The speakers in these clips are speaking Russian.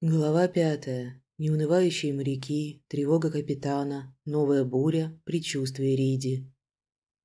Глава пятая. Неунывающие моряки, тревога капитана, новая буря, предчувствие Риди.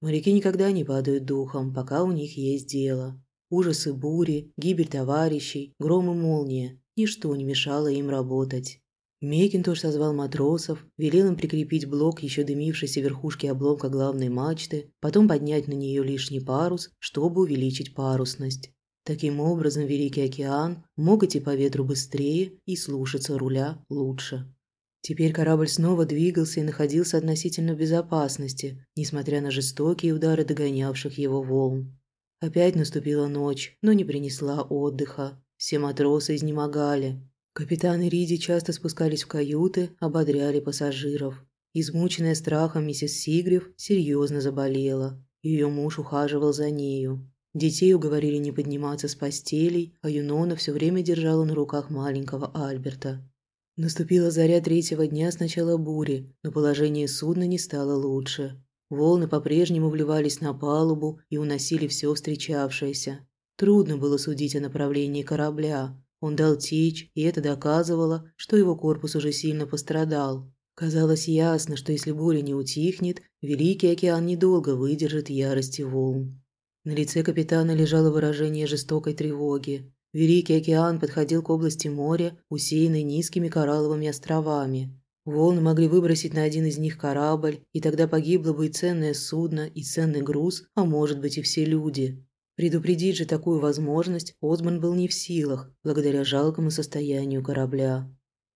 Моряки никогда не падают духом, пока у них есть дело. Ужасы бури, гибель товарищей, гром и молния – ничто не мешало им работать. Мекинтош созвал матросов, велел им прикрепить блок еще дымившейся верхушки обломка главной мачты, потом поднять на нее лишний парус, чтобы увеличить парусность. Таким образом, Великий океан мог идти по ветру быстрее и слушаться руля лучше. Теперь корабль снова двигался и находился относительно в безопасности, несмотря на жестокие удары догонявших его волн. Опять наступила ночь, но не принесла отдыха. Все матросы изнемогали. Капитаны Риди часто спускались в каюты, ободряли пассажиров. Измученная страхом миссис Сигрев серьезно заболела. Ее муж ухаживал за нею. Детей уговорили не подниматься с постелей, а Юнона все время держала на руках маленького Альберта. Наступила заря третьего дня с начала бури, но положение судна не стало лучше. Волны по-прежнему вливались на палубу и уносили все встречавшееся. Трудно было судить о направлении корабля. Он дал течь, и это доказывало, что его корпус уже сильно пострадал. Казалось ясно, что если буря не утихнет, Великий океан недолго выдержит ярости волн. На лице капитана лежало выражение жестокой тревоги. Великий океан подходил к области моря, усеянной низкими коралловыми островами. Волны могли выбросить на один из них корабль, и тогда погибло бы и ценное судно, и ценный груз, а может быть и все люди. Предупредить же такую возможность Осман был не в силах, благодаря жалкому состоянию корабля.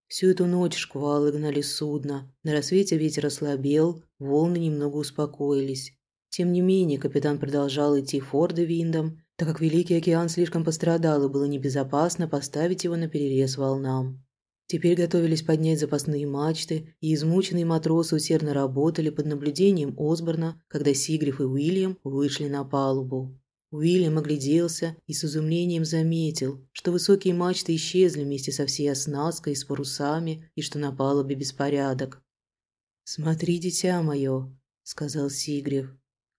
Всю эту ночь шквалы гнали судно. На рассвете ветер ослабел, волны немного успокоились. Тем не менее, капитан продолжал идти Фордовиндом, так как Великий океан слишком пострадал и было небезопасно поставить его на перерез волнам. Теперь готовились поднять запасные мачты, и измученные матросы усердно работали под наблюдением Осборна, когда Сигриф и Уильям вышли на палубу. Уильям огляделся и с изумлением заметил, что высокие мачты исчезли вместе со всей оснасткой и с парусами, и что на палубе беспорядок. «Смотри, дитя мое», — сказал Сигрев,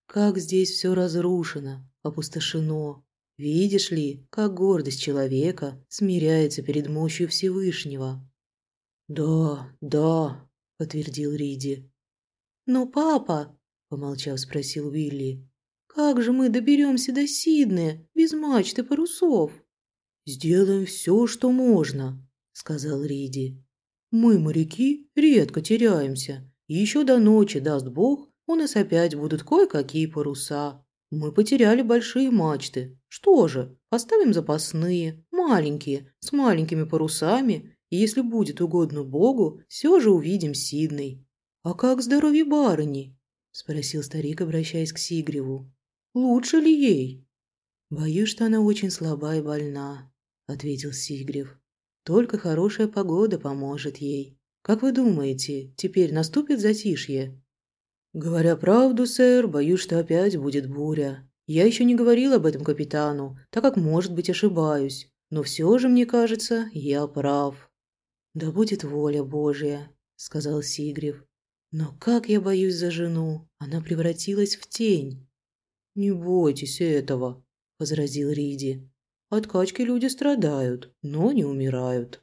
как здесь все разрушено, опустошено. Видишь ли, как гордость человека смиряется перед мощью Всевышнего. «Да, да», — подтвердил Риди. «Но папа», — помолчав, спросил Вилли, «как же мы доберемся до Сиднея без мачты парусов?» «Сделаем все, что можно», — сказал Риди. «Мы, моряки, редко теряемся, еще до ночи, даст Бог, у нас опять будут кое-какие паруса. Мы потеряли большие мачты. Что же, поставим запасные, маленькие, с маленькими парусами, и если будет угодно Богу, все же увидим Сидней. А как здоровье барыни? Спросил старик, обращаясь к Сигреву. Лучше ли ей? Боюсь, что она очень слаба и больна, ответил Сигрев. Только хорошая погода поможет ей. Как вы думаете, теперь наступит затишье? «Говоря правду, сэр, боюсь, что опять будет буря. Я еще не говорил об этом капитану, так как, может быть, ошибаюсь. Но все же, мне кажется, я прав». «Да будет воля Божья», — сказал Сигрев. «Но как я боюсь за жену, она превратилась в тень». «Не бойтесь этого», — возразил Риди. «От качки люди страдают, но не умирают».